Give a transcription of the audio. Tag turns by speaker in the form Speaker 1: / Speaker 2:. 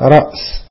Speaker 1: رأس.